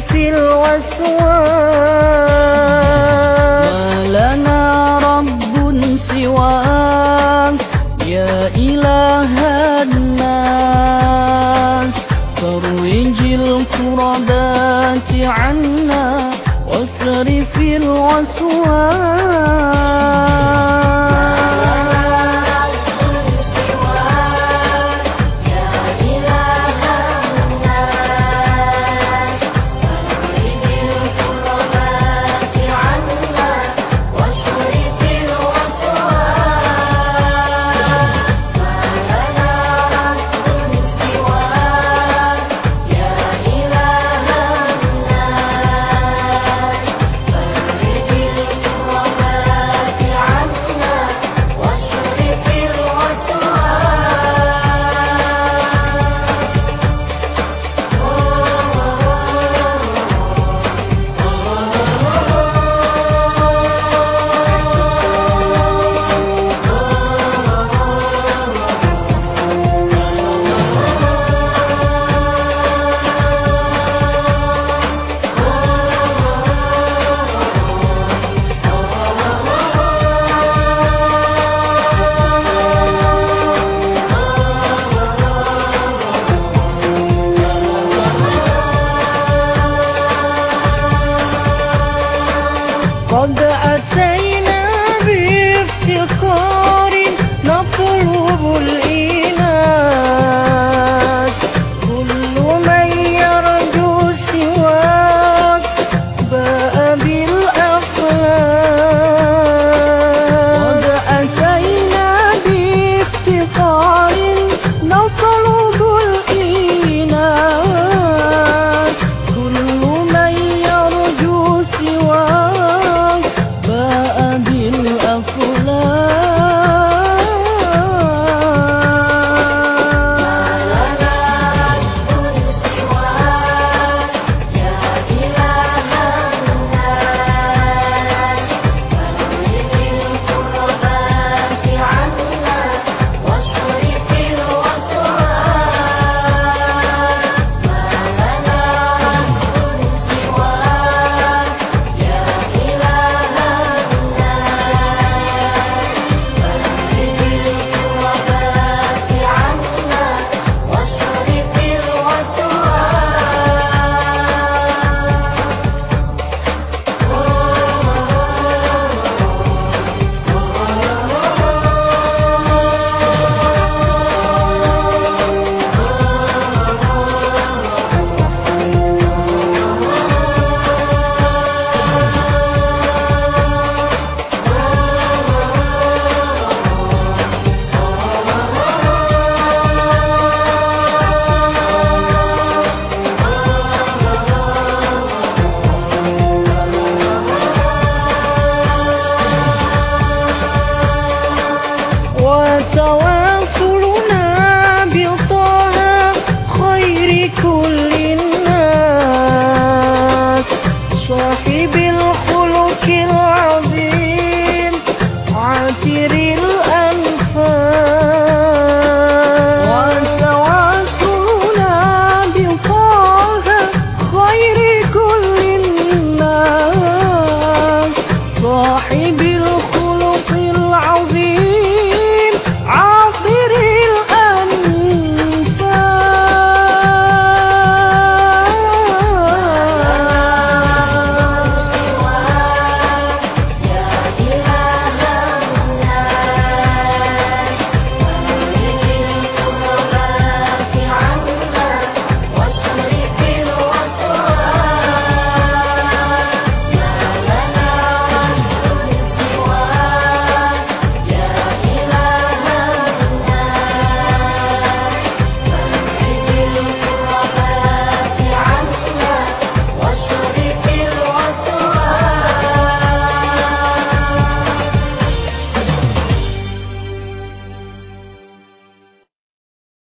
واصرف الوسواس. لنا رب سواك يا إله الناس. فرج الكربات عنا واصرف الوسواس. أتيت صاحب